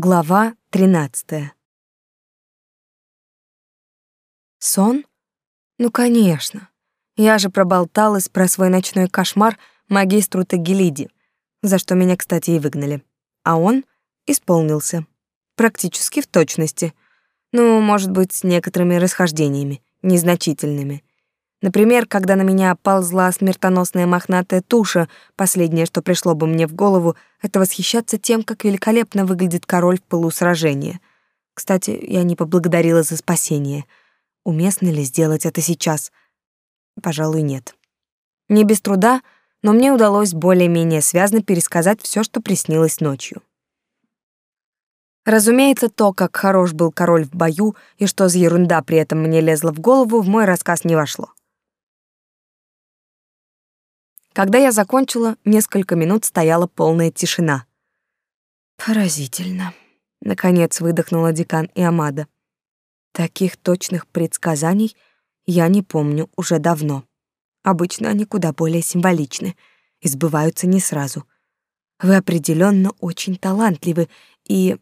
Глава 13. Сон? Ну, конечно. Я же проболталась про свой ночной кошмар магистру Тагилиди, за что меня, кстати, и выгнали. А он исполнился. Практически в точности. Ну, может быть, с некоторыми расхождениями, незначительными. Например, когда на меня ползла смертоносная мохнатая туша, последнее, что пришло бы мне в голову, это восхищаться тем, как великолепно выглядит король в пылу сражения. Кстати, я не поблагодарила за спасение. Уместно ли сделать это сейчас? Пожалуй, нет. Не без труда, но мне удалось более-менее связно пересказать все, что приснилось ночью. Разумеется, то, как хорош был король в бою и что за ерунда при этом мне лезла в голову, в мой рассказ не вошло. Когда я закончила, несколько минут стояла полная тишина. Поразительно, наконец выдохнула декан и Амада. Таких точных предсказаний я не помню уже давно. Обычно они куда более символичны и сбываются не сразу. Вы определенно очень талантливы, и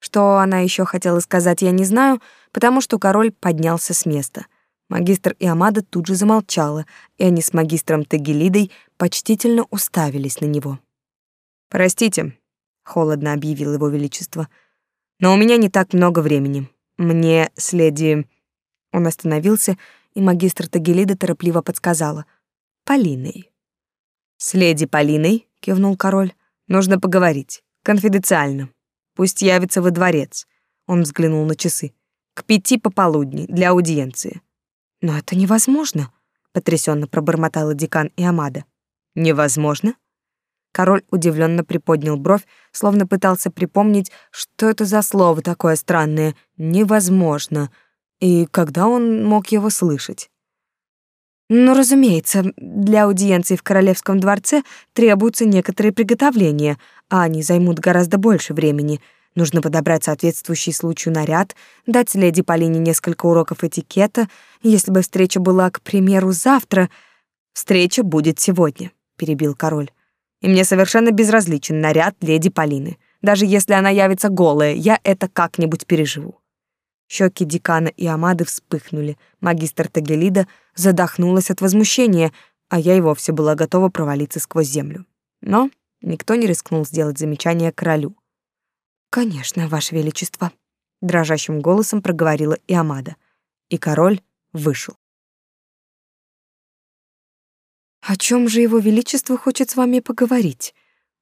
что она еще хотела сказать, я не знаю, потому что король поднялся с места — Магистр Иамада тут же замолчала, и они с магистром Тагилидой почтительно уставились на него. «Простите», — холодно объявил его величество, «но у меня не так много времени. Мне с леди...» Он остановился, и магистр Тагилида торопливо подсказала. «Полиной». «С леди Полиной», — кивнул король, — «нужно поговорить. Конфиденциально. Пусть явится во дворец». Он взглянул на часы. «К пяти пополудни для аудиенции». Но это невозможно, потрясенно пробормотала декан и Амада. Невозможно? Король удивленно приподнял бровь, словно пытался припомнить, что это за слово такое странное «невозможно», и когда он мог его слышать. Ну, разумеется, для аудиенции в королевском дворце требуются некоторые приготовления, а они займут гораздо больше времени — Нужно подобрать соответствующий случаю наряд, дать леди Полине несколько уроков этикета. Если бы встреча была, к примеру, завтра, встреча будет сегодня, перебил король. И мне совершенно безразличен наряд леди Полины. Даже если она явится голая, я это как-нибудь переживу. Щеки декана и Амады вспыхнули. Магистр Тагелида задохнулась от возмущения, а я и вовсе была готова провалиться сквозь землю. Но никто не рискнул сделать замечание королю. Конечно, ваше величество, дрожащим голосом проговорила Иамада, и король вышел. О чем же его величество хочет с вами поговорить?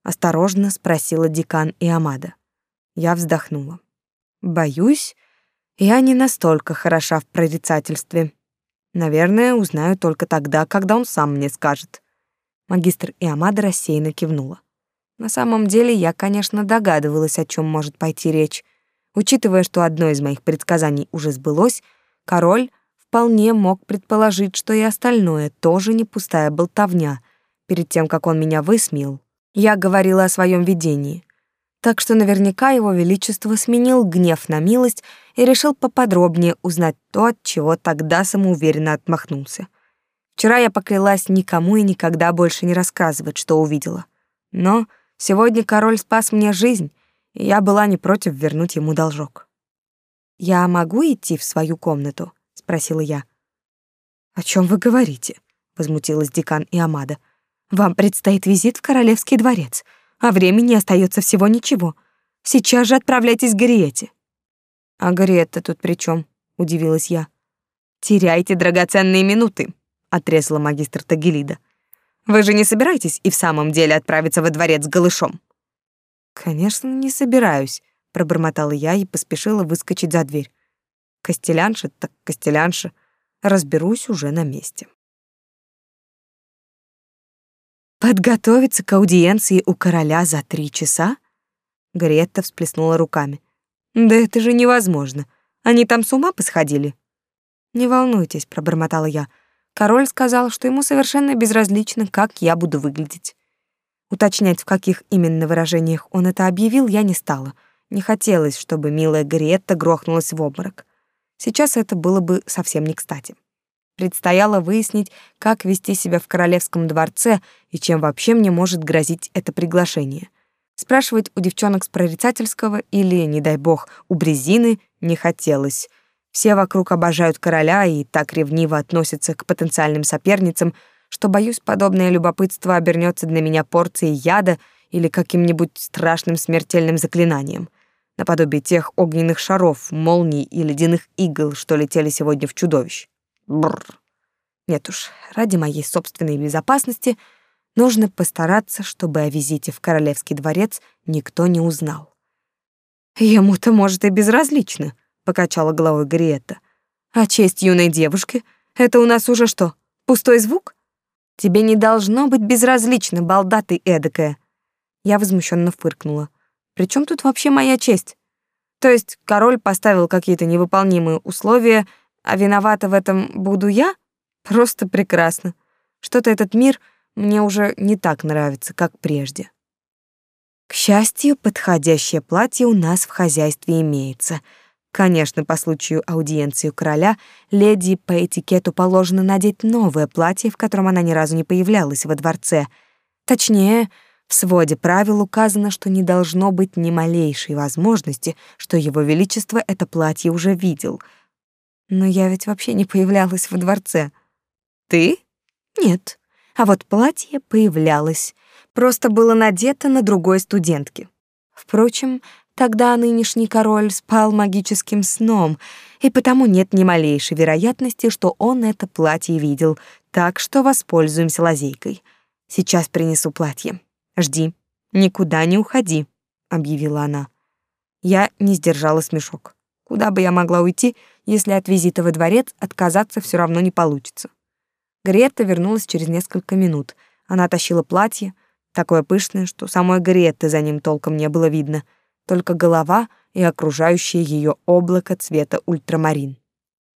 осторожно спросила декан Иамада. Я вздохнула. Боюсь, я не настолько хороша в прорицательстве. Наверное, узнаю только тогда, когда он сам мне скажет. Магистр Иамада рассеянно кивнула. На самом деле я, конечно, догадывалась, о чем может пойти речь. Учитывая, что одно из моих предсказаний уже сбылось, король вполне мог предположить, что и остальное тоже не пустая болтовня. Перед тем, как он меня высмеял, я говорила о своем видении. Так что наверняка его величество сменил гнев на милость и решил поподробнее узнать то, от чего тогда самоуверенно отмахнулся. Вчера я поклялась никому и никогда больше не рассказывать, что увидела. Но Сегодня король спас мне жизнь, и я была не против вернуть ему должок. «Я могу идти в свою комнату?» — спросила я. «О чем вы говорите?» — возмутилась декан и Амада. «Вам предстоит визит в королевский дворец, а времени остается всего ничего. Сейчас же отправляйтесь к Гарриете». «А Гарриетта тут при чем? удивилась я. «Теряйте драгоценные минуты», — отрезала магистр Тагилида. Вы же не собираетесь и в самом деле отправиться во дворец голышом? Конечно, не собираюсь, пробормотала я и поспешила выскочить за дверь. Костелянша так костелянша, разберусь уже на месте. Подготовиться к аудиенции у короля за три часа? Гретта всплеснула руками. Да это же невозможно. Они там с ума посходили. Не волнуйтесь, пробормотала я. Король сказал, что ему совершенно безразлично, как я буду выглядеть. Уточнять, в каких именно выражениях он это объявил, я не стала. Не хотелось, чтобы милая Гретта грохнулась в обморок. Сейчас это было бы совсем не кстати. Предстояло выяснить, как вести себя в королевском дворце и чем вообще мне может грозить это приглашение. Спрашивать у девчонок с прорицательского или, не дай бог, у Брезины не хотелось. Все вокруг обожают короля и так ревниво относятся к потенциальным соперницам, что, боюсь, подобное любопытство обернется для меня порцией яда или каким-нибудь страшным смертельным заклинанием, наподобие тех огненных шаров, молний и ледяных игл, что летели сегодня в чудовищ. Бррр. Нет уж, ради моей собственной безопасности нужно постараться, чтобы о визите в королевский дворец никто не узнал. Ему-то, может, и безразлично, покачала головой Гриетта. А честь юной девушки — это у нас уже что, пустой звук? Тебе не должно быть безразлично, балда ты эдакая. Я возмущенно фыркнула. При чем тут вообще моя честь? То есть король поставил какие-то невыполнимые условия, а виновата в этом буду я? Просто прекрасно. Что-то этот мир мне уже не так нравится, как прежде. К счастью, подходящее платье у нас в хозяйстве имеется — Конечно, по случаю аудиенции у короля леди по этикету положено надеть новое платье, в котором она ни разу не появлялась во дворце. Точнее, в своде правил указано, что не должно быть ни малейшей возможности, что его величество это платье уже видел. Но я ведь вообще не появлялась во дворце. Ты? Нет. А вот платье появлялось. Просто было надето на другой студентке. Впрочем, Тогда нынешний король спал магическим сном, и потому нет ни малейшей вероятности, что он это платье видел, так что воспользуемся лазейкой. Сейчас принесу платье. Жди, никуда не уходи, объявила она. Я не сдержала смешок. Куда бы я могла уйти, если от визита во дворец отказаться все равно не получится? Гретта вернулась через несколько минут. Она тащила платье, такое пышное, что самой Гретты за ним толком не было видно — только голова и окружающее ее облако цвета ультрамарин.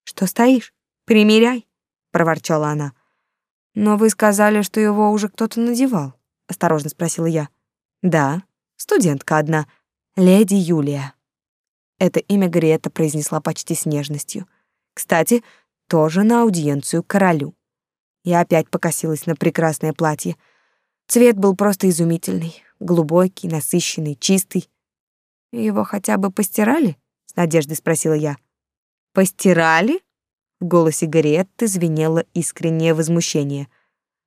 «Что стоишь? Примеряй!» — проворчала она. «Но вы сказали, что его уже кто-то надевал», — осторожно спросила я. «Да, студентка одна, леди Юлия». Это имя Грета произнесла почти с нежностью. Кстати, тоже на аудиенцию королю. Я опять покосилась на прекрасное платье. Цвет был просто изумительный, глубокий, насыщенный, чистый, его хотя бы постирали? с надеждой спросила я. Постирали? В голосе Гарриетты звенело искреннее возмущение.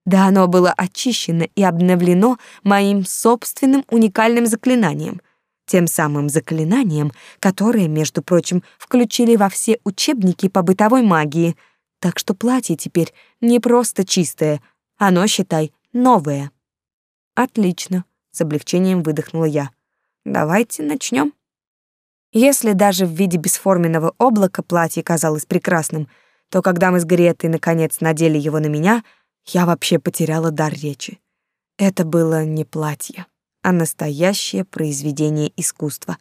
Да оно было очищено и обновлено моим собственным уникальным заклинанием, тем самым заклинанием, которое, между прочим, включили во все учебники по бытовой магии. Так что платье теперь не просто чистое, оно, считай, новое. Отлично, с облегчением выдохнула я. Давайте начнем. Если даже в виде бесформенного облака платье казалось прекрасным, то когда мы с Гретой наконец надели его на меня, я вообще потеряла дар речи. Это было не платье, а настоящее произведение искусства.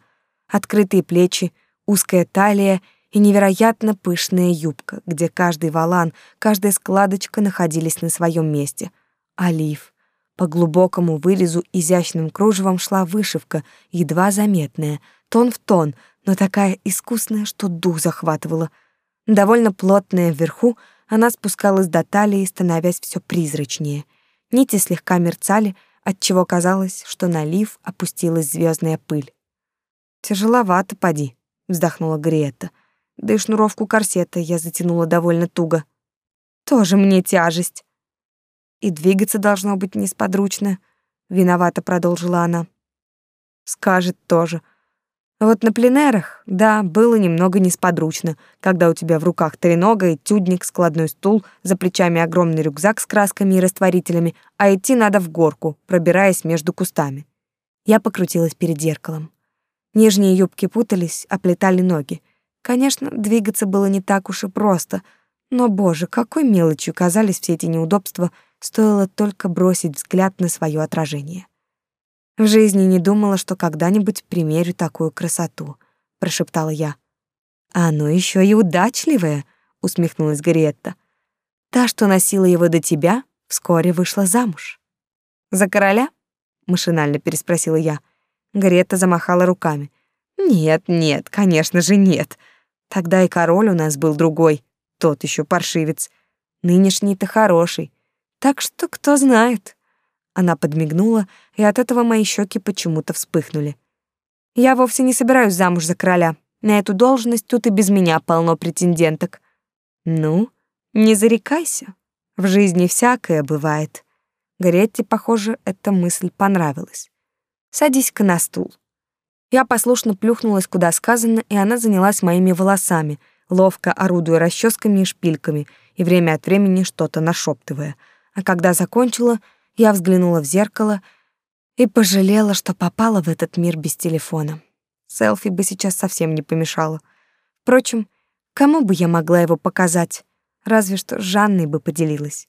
Открытые плечи, узкая талия и невероятно пышная юбка, где каждый волан, каждая складочка находились на своем месте. Олив, по глубокому вырезу изящным кружевом шла вышивка, едва заметная, тон в тон, но такая искусная, что дух захватывала. Довольно плотная вверху, она спускалась до талии, становясь все призрачнее. Нити слегка мерцали, отчего казалось, что на лиф опустилась звездная пыль. «Тяжеловато, поди», — вздохнула Грета. Да и шнуровку корсета я затянула довольно туго. «Тоже мне тяжесть». И двигаться должно быть несподручно, виновато продолжила она. Скажет тоже. Вот на пленерах, да, было немного несподручно, когда у тебя в руках тренога и тюдник, складной стул, за плечами огромный рюкзак с красками и растворителями, а идти надо в горку, пробираясь между кустами. Я покрутилась перед зеркалом. Нижние юбки путались, оплетали ноги. Конечно, двигаться было не так уж и просто, но, боже, какой мелочью казались все эти неудобства стоило только бросить взгляд на свое отражение. В жизни не думала, что когда-нибудь примерю такую красоту, прошептала я. А оно еще и удачливое, усмехнулась Гретта. Та, что носила его до тебя, вскоре вышла замуж. За короля? машинально переспросила я. Гретта замахала руками. Нет, нет, конечно же, нет. Тогда и король у нас был другой, тот еще паршивец. Нынешний-то хороший, так что кто знает. Она подмигнула, и от этого мои щеки почему-то вспыхнули. Я вовсе не собираюсь замуж за короля. На эту должность тут и без меня полно претенденток. Ну, не зарекайся. В жизни всякое бывает. Гретте, похоже, эта мысль понравилась. Садись-ка на стул. Я послушно плюхнулась куда сказано, и она занялась моими волосами, ловко орудуя расческами и шпильками, и время от времени что-то нашептывая. А когда закончила, я взглянула в зеркало и пожалела, что попала в этот мир без телефона. Селфи бы сейчас совсем не помешало. Впрочем, кому бы я могла его показать? Разве что с Жанной бы поделилась.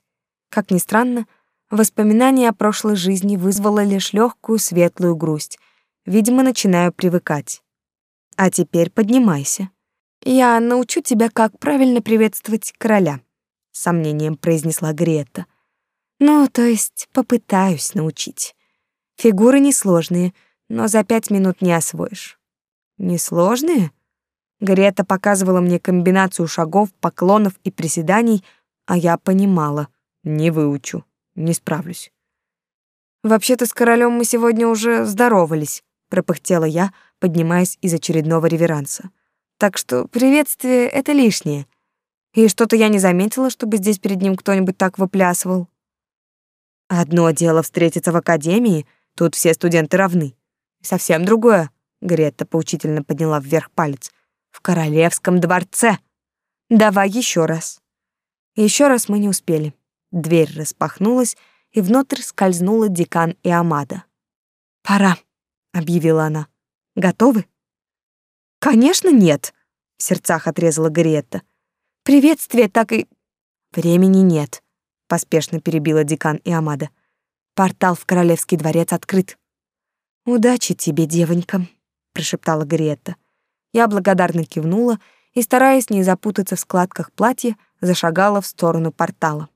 Как ни странно, воспоминание о прошлой жизни вызвало лишь легкую светлую грусть — Видимо, начинаю привыкать. А теперь поднимайся. Я научу тебя, как правильно приветствовать короля, с сомнением произнесла Грета. Ну, то есть попытаюсь научить. Фигуры несложные, но за пять минут не освоишь. Несложные? Грета показывала мне комбинацию шагов, поклонов и приседаний, а я понимала, не выучу, не справлюсь. Вообще-то с королем мы сегодня уже здоровались, пропыхтела я, поднимаясь из очередного реверанса. Так что приветствие это лишнее. И что-то я не заметила, чтобы здесь перед ним кто-нибудь так выплясывал. Одно дело встретиться в академии, тут все студенты равны. Совсем другое, Гретта поучительно подняла вверх палец. В королевском дворце. Давай еще раз. Еще раз мы не успели. Дверь распахнулась, и внутрь скользнула декан и Амада. Пора объявила она. Готовы? Конечно, нет, в сердцах отрезала Гарриетта. Приветствие так и времени нет, поспешно перебила декан и Амада. Портал в королевский дворец открыт. Удачи тебе, девонька, прошептала Гарриетта. Я благодарно кивнула и, стараясь не запутаться в складках платья, зашагала в сторону портала.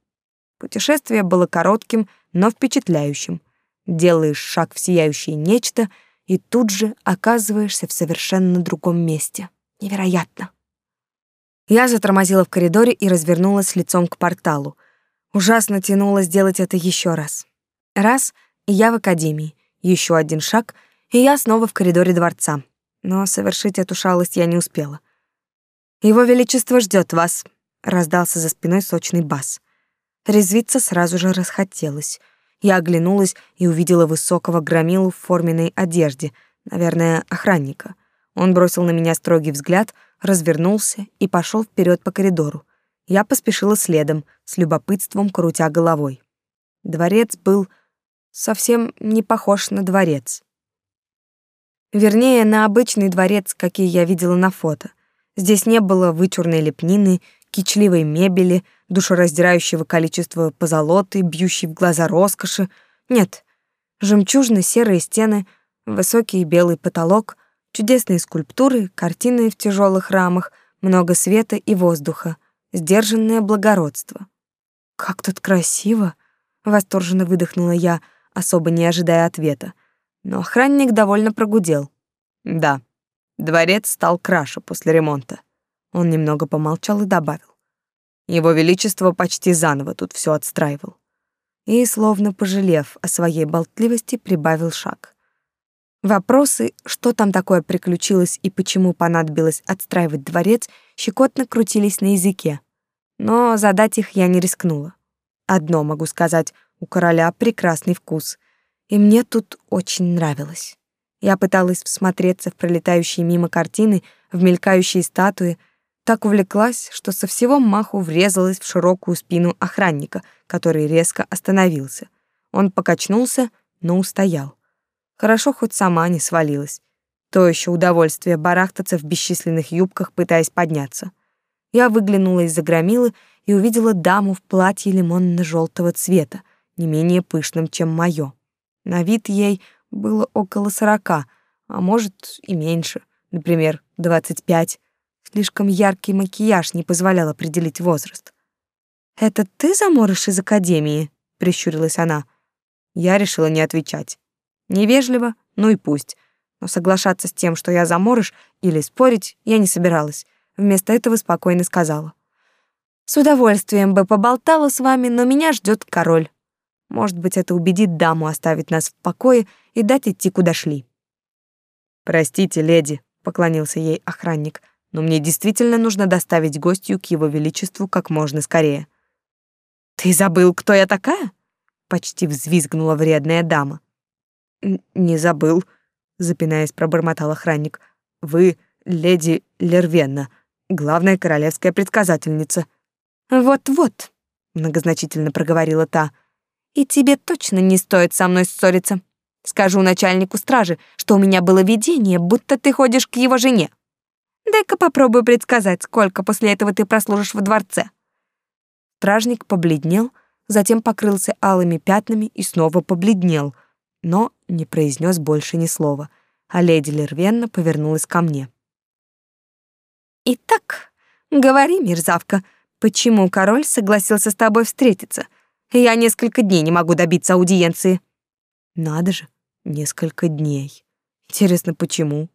Путешествие было коротким, но впечатляющим. Делаешь шаг в сияющее нечто — и тут же оказываешься в совершенно другом месте. Невероятно. Я затормозила в коридоре и развернулась лицом к порталу. Ужасно тянуло сделать это еще раз. Раз, я в академии. Еще один шаг, и я снова в коридоре дворца. Но совершить эту шалость я не успела. «Его Величество ждет вас», — раздался за спиной сочный бас. Резвиться сразу же расхотелось. Я оглянулась и увидела высокого громилу в форменной одежде, наверное, охранника. Он бросил на меня строгий взгляд, развернулся и пошел вперед по коридору. Я поспешила следом, с любопытством крутя головой. Дворец был совсем не похож на дворец. Вернее, на обычный дворец, какие я видела на фото. Здесь не было вычурной лепнины, кичливой мебели, душераздирающего количества позолоты, бьющей в глаза роскоши. Нет, жемчужно-серые стены, высокий белый потолок, чудесные скульптуры, картины в тяжелых рамах, много света и воздуха, сдержанное благородство. «Как тут красиво!» — восторженно выдохнула я, особо не ожидая ответа. Но охранник довольно прогудел. «Да, дворец стал краше после ремонта». Он немного помолчал и добавил. Его Величество почти заново тут все отстраивал. И, словно пожалев о своей болтливости, прибавил шаг. Вопросы, что там такое приключилось и почему понадобилось отстраивать дворец, щекотно крутились на языке. Но задать их я не рискнула. Одно могу сказать, у короля прекрасный вкус, и мне тут очень нравилось. Я пыталась всмотреться в пролетающие мимо картины, в мелькающие статуи, так увлеклась, что со всего маху врезалась в широкую спину охранника, который резко остановился. Он покачнулся, но устоял. Хорошо хоть сама не свалилась. То еще удовольствие барахтаться в бесчисленных юбках, пытаясь подняться. Я выглянула из-за громилы и увидела даму в платье лимонно желтого цвета, не менее пышным, чем мое. На вид ей было около сорока, а может и меньше, например, двадцать пять. Слишком яркий макияж не позволял определить возраст. «Это ты заморыш из академии?» — прищурилась она. Я решила не отвечать. Невежливо, ну и пусть. Но соглашаться с тем, что я заморыш, или спорить я не собиралась. Вместо этого спокойно сказала. «С удовольствием бы поболтала с вами, но меня ждет король». Может быть, это убедит даму оставить нас в покое и дать идти, куда шли. «Простите, леди», — поклонился ей охранник, «но мне действительно нужно доставить гостью к его величеству как можно скорее». «Ты забыл, кто я такая?» — почти взвизгнула вредная дама. «Не забыл», — запинаясь, пробормотал охранник. «Вы леди Лервенна, главная королевская предсказательница». «Вот-вот», — многозначительно проговорила та, — «и тебе точно не стоит со мной ссориться. Скажу начальнику стражи, что у меня было видение, будто ты ходишь к его жене. Дай-ка попробую предсказать, сколько после этого ты прослужишь в дворце». Стражник побледнел, затем покрылся алыми пятнами и снова побледнел, но не произнес больше ни слова, а леди Лервенна повернулась ко мне. «Итак, говори, мерзавка, почему король согласился с тобой встретиться? Я несколько дней не могу добиться аудиенции». Надо же, несколько дней. Интересно, почему?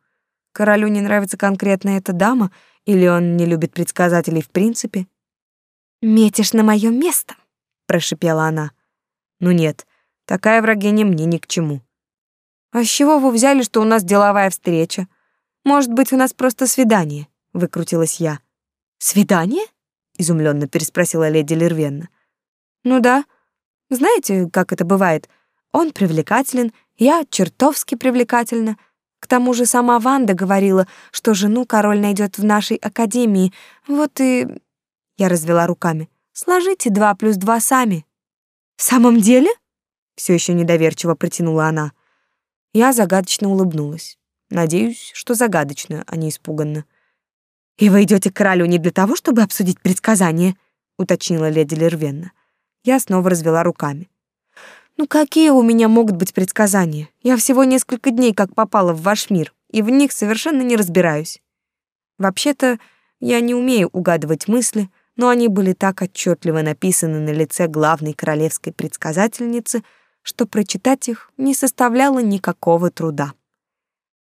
Королю не нравится конкретно эта дама, или он не любит предсказателей в принципе? «Метишь на мое место?» — прошипела она. «Ну нет, такая врагиня мне ни к чему». «А с чего вы взяли, что у нас деловая встреча? Может быть, у нас просто свидание?» — выкрутилась я. «Свидание?» — изумленно переспросила леди Лервенна. «Ну да. Знаете, как это бывает? Он привлекателен, я чертовски привлекательна. К тому же сама Ванда говорила, что жену король найдет в нашей академии. Вот и... Я развела руками. Сложите два плюс два сами. В самом деле? Все еще недоверчиво протянула она. Я загадочно улыбнулась. Надеюсь, что загадочно, а не испуганно. «И вы идете к королю не для того, чтобы обсудить предсказания?» — уточнила леди Лервенна. Я снова развела руками. Ну какие у меня могут быть предсказания? Я всего несколько дней как попала в ваш мир, и в них совершенно не разбираюсь. Вообще-то, я не умею угадывать мысли, но они были так отчетливо написаны на лице главной королевской предсказательницы, что прочитать их не составляло никакого труда.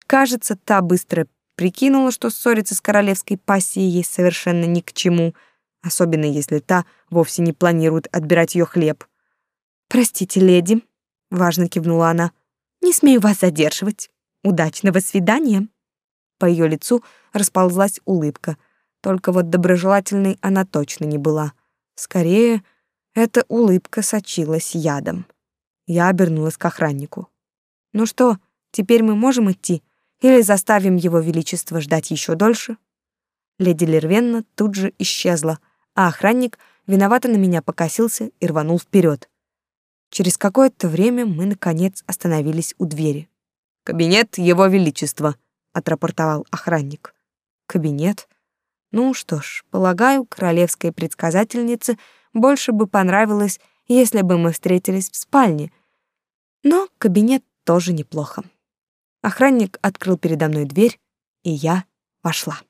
Кажется, та быстро прикинула, что ссориться с королевской пассией ей совершенно ни к чему, особенно если та вовсе не планирует отбирать ее хлеб — «Простите, леди», — важно кивнула она, — «не смею вас задерживать. Удачного свидания». По ее лицу расползлась улыбка, только вот доброжелательной она точно не была. Скорее, эта улыбка сочилась ядом. Я обернулась к охраннику. «Ну что, теперь мы можем идти? Или заставим его величество ждать еще дольше?» Леди Лервенна тут же исчезла, а охранник виновато на меня покосился и рванул вперед. Через какое-то время мы, наконец, остановились у двери. «Кабинет Его Величества», — отрапортовал охранник. «Кабинет? Ну что ж, полагаю, королевской предсказательнице больше бы понравилось, если бы мы встретились в спальне. Но кабинет тоже неплохо. Охранник открыл передо мной дверь, и я вошла.